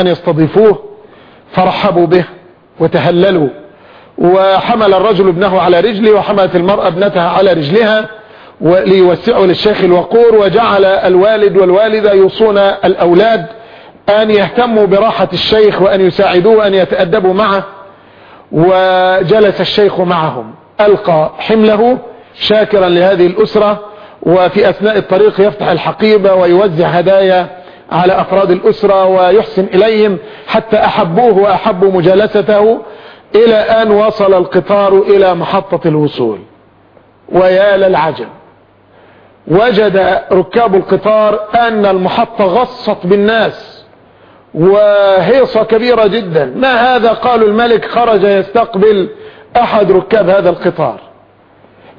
أن يستضيفوه فرحبوا به وتهللوا. وحمل الرجل ابنه على رجله وحملت المرأة ابنتها على رجلها ليوسعوا للشيخ الوقور وجعل الوالد والوالدة يوصون الأولاد أن يهتموا براحة الشيخ وأن يساعدوه وأن يتأدبوا معه. وجلس الشيخ معهم. ألقى حمله شاكرا لهذه الأسرة وفي أثناء الطريق يفتح الحقيبة ويوزع هدايا على أفراد الأسرة ويحسن إليهم حتى أحبوه وأحبوا مجالسته إلى أن وصل القطار إلى محطة الوصول. ويا للعجب وجد ركاب القطار أن المحطة غصت بالناس وهيصة كبيرة جدا. ما هذا؟ قالوا الملك خرج يستقبل أحد ركاب هذا القطار.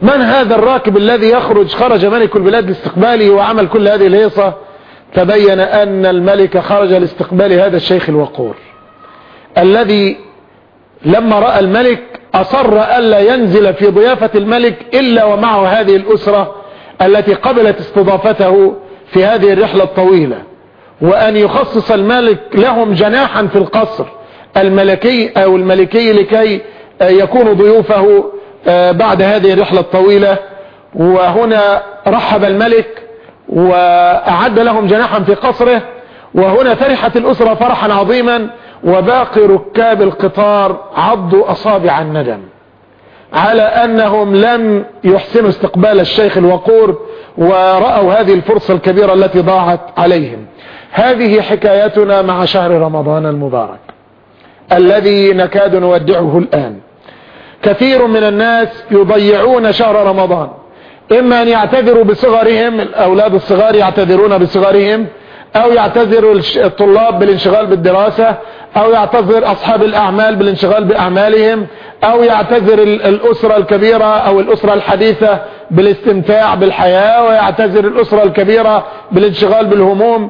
من هذا الراكب الذي يخرج خرج ملك البلاد لاستقباله وعمل كل هذه الهيصة؟ تبين أن الملك خرج لاستقبال هذا الشيخ الوقور. الذي لما رأى الملك أصر ألا ينزل في ضيافة الملك إلا ومعه هذه الأسرة التي قبلت استضافته في هذه الرحلة الطويلة. وأن يخصص الملك لهم جناحا في القصر. الملكي أو الملكي لكي يكونوا ضيوفه بعد هذه الرحلة الطويلة. وهنا رحب الملك وأعد لهم جناحا في قصره وهنا فرحت الأسرة فرحا عظيما وباقي ركاب القطار عضوا أصابع الندم على أنهم لم يحسنوا استقبال الشيخ الوقور ورأوا هذه الفرصة الكبيرة التي ضاعت عليهم. هذه حكايتنا مع شهر رمضان المبارك الذي نكاد نودعه الآن. كثير من الناس يضيعون شهر رمضان إما أن يعتذروا بصغرهم الأولاد الصغار يعتذرون بصغرهم أو يعتذر الطلاب بالانشغال بالدراسة أو يعتذر أصحاب الأعمال بالانشغال بأعمالهم أو يعتذر الأسرة الكبيرة أو الأسرة الحديثة بالاستمتاع بالحياة ويعتذر الأسرة الكبيرة بالانشغال بالهموم.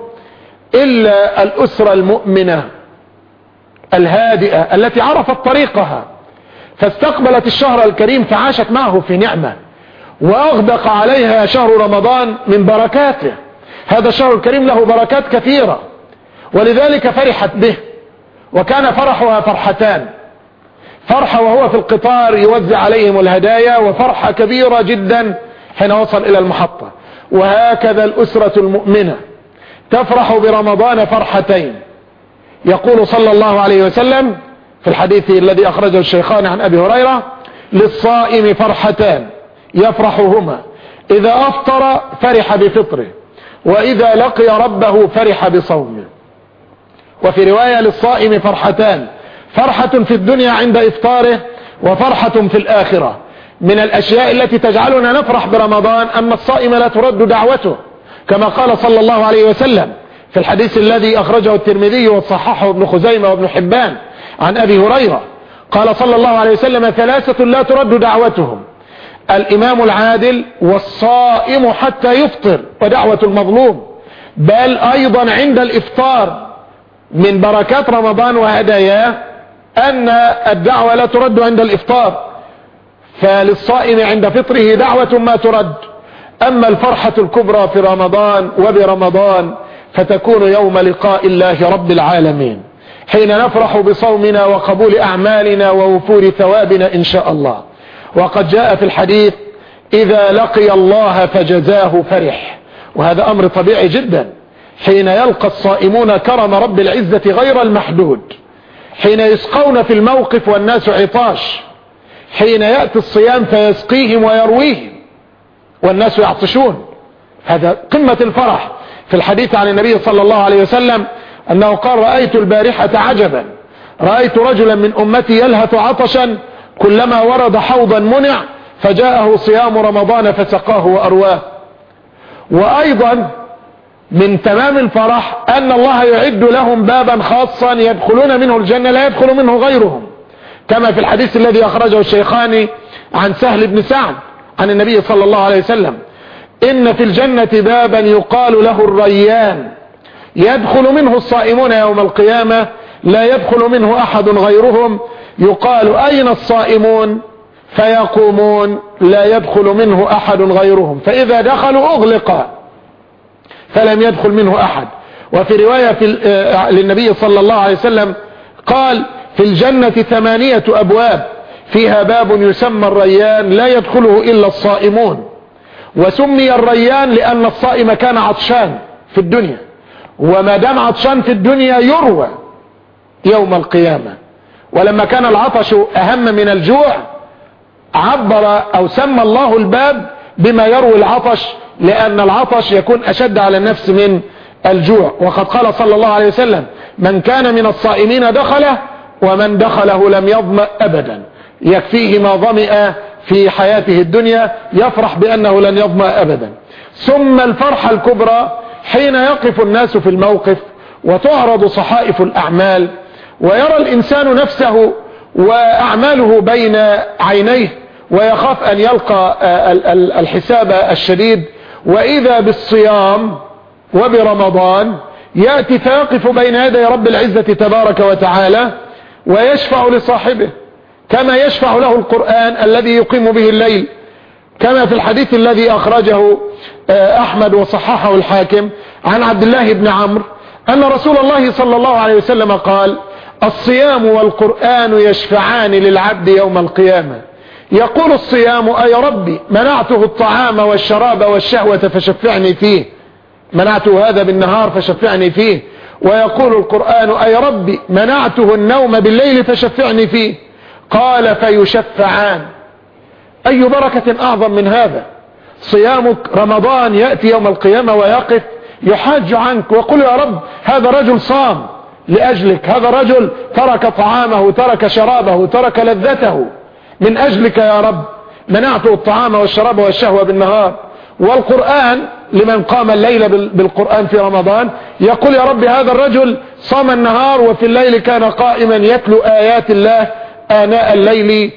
إلا الأسرة المؤمنة الهادئة التي عرفت طريقها فاستقبلت الشهر الكريم فعاشت معه في نعمة. وأغدق عليها شهر رمضان من بركاته. هذا الشهر الكريم له بركات كثيرة ولذلك فرحت به وكان فرحها فرحتان. فرحة وهو في القطار يوزع عليهم الهدايا وفرحة كبيرة جدا حين وصل إلى المحطة. وهكذا الأسرة المؤمنة تفرح برمضان فرحتين. يقول صلى الله عليه وسلم في الحديث الذي أخرجه الشيخان عن أبي هريرة للصائم فرحتان. يفرحهما. إذا أفطر فرح بفطره وإذا لقي ربه فرح بصومه. وفي رواية للصائم فرحتان فرحة في الدنيا عند إفطاره وفرحة في الآخرة. من الأشياء التي تجعلنا نفرح برمضان أن الصائم لا ترد دعوته كما قال صلى الله عليه وسلم في الحديث الذي أخرجه الترمذي وصححه ابن خزيمة وابن حبان عن أبي هريرة قال صلى الله عليه وسلم ثلاثة لا ترد دعوتهم. الإمام العادل والصائم حتى يفطر ودعوة المظلوم. بل أيضا عند الإفطار من بركات رمضان وهداياه أن الدعوة لا ترد عند الإفطار. فللصائم عند فطره دعوة ما ترد. أما الفرحة الكبرى في رمضان وبرمضان فتكون يوم لقاء الله رب العالمين. حين نفرح بصومنا وقبول أعمالنا ووفور ثوابنا إن شاء الله. وقد جاء في الحديث إذا لقي الله فجزاه فرح. وهذا أمر طبيعي جدا. حين يلقى الصائمون كرم رب العزة غير المحدود. حين يسقون في الموقف والناس عطاش. حين يأتي الصيام فيسقيهم ويرويهم. والناس يعطشون. هذا قمة الفرح. في الحديث عن النبي صلى الله عليه وسلم أنه قال رأيت البارحة عجبا. رأيت رجلا من أمتي يلهث عطشا كلما ورد حوضا منع فجاءه صيام رمضان فسقاه وأرواه. وأيضا من تمام الفرح أن الله يعد لهم بابا خاصا يدخلون منه الجنة لا يدخل منه غيرهم. كما في الحديث الذي أخرجه الشيخان عن سهل بن سعد عن النبي صلى الله عليه وسلم. إن في الجنة بابا يقال له الريان. يدخل منه الصائمون يوم القيامة لا يدخل منه أحد غيرهم. يقال أين الصائمون؟ فيقومون لا يدخل منه أحد غيرهم. فإذا دخلوا أغلق فلم يدخل منه أحد. وفي رواية في للنبي صلى الله عليه وسلم قال في الجنة ثمانية أبواب فيها باب يسمى الريان لا يدخله إلا الصائمون. وسمي الريان لأن الصائم كان عطشان في الدنيا. وما دام عطشان في الدنيا يروى يوم القيامة. ولما كان العطش أهم من الجوع عبر أو سمى الله الباب بما يروي العطش لأن العطش يكون أشد على النفس من الجوع. وقد قال صلى الله عليه وسلم من كان من الصائمين دخله ومن دخله لم يظمأ أبدا. يكفيه ما ظمئ في حياته الدنيا يفرح بأنه لن يظمأ أبدا. ثم الفرحة الكبرى حين يقف الناس في الموقف وتعرض صحائف الأعمال ويرى الإنسان نفسه وأعماله بين عينيه ويخاف أن يلقى الحساب الشديد. وإذا بالصيام وبرمضان يأتي فيقف بين يدي رب العزة تبارك وتعالى ويشفع لصاحبه كما يشفع له القرآن الذي يقيم به الليل كما في الحديث الذي أخرجه أحمد وصححه الحاكم عن عبد الله بن عمرو أن رسول الله صلى الله عليه وسلم قال الصيام والقرآن يشفعان للعبد يوم القيامة. يقول الصيام أي ربي منعته الطعام والشراب والشهوة فشفعني فيه. منعته هذا بالنهار فشفعني فيه. ويقول القرآن أي ربي منعته النوم بالليل فشفعني فيه. قال فيشفعان. أي بركة أعظم من هذا؟ صيامك رمضان يأتي يوم القيامة ويقف يحاج عنك ويقول يا رب هذا رجل صام. لأجلك. هذا رجل ترك طعامه ترك شرابه ترك لذته. من أجلك يا رب منعته الطعام والشراب والشهوة بالنهار. والقرآن لمن قام الليل بالقرآن في رمضان يقول يا رب هذا الرجل صام النهار وفي الليل كان قائما يتلو آيات الله آناء الليل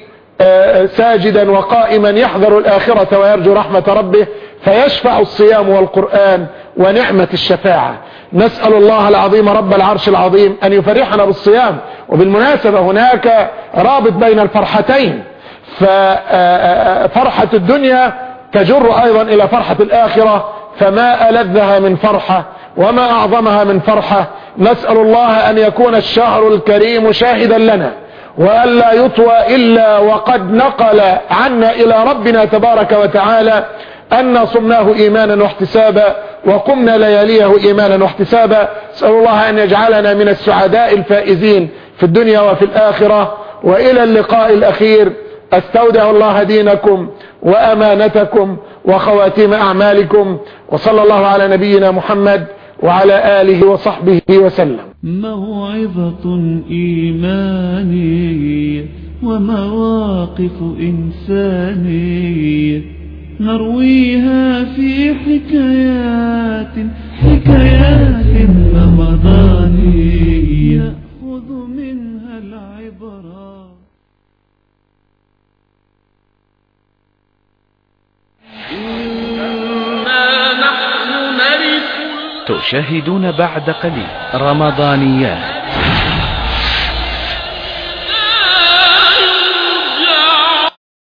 ساجدا وقائما يحذر الآخرة ويرجو رحمة ربه فيشفع الصيام والقرآن ونعمة الشفاعة. نسأل الله العظيم رب العرش العظيم أن يفرحنا بالصيام. وبالمناسبة هناك رابط بين الفرحتين. ففرحة الدنيا تجر أيضا إلى فرحة الآخرة. فما ألذها من فرحة وما أعظمها من فرحة. نسأل الله أن يكون الشهر الكريم شاهدا لنا. وألا يطوى إلا وقد نقل عنا إلى ربنا تبارك وتعالى أن صمناه إيمانا واحتسابا وقمنا لياليه إيمانا واحتسابا. أسأل الله أن يجعلنا من السعداء الفائزين في الدنيا وفي الآخرة. وإلى اللقاء الأخير أستودع الله دينكم وأمانتكم وخواتيم أعمالكم. وصلى الله على نبينا محمد وعلى آله وصحبه وسلم. موعظة إيمانية ومواقف إنسانية نرويها في حكايات حكايات رمضانية نأخذ منها العبرات إنا نحن نرث تشاهدون بعد قليل. رمضانيات.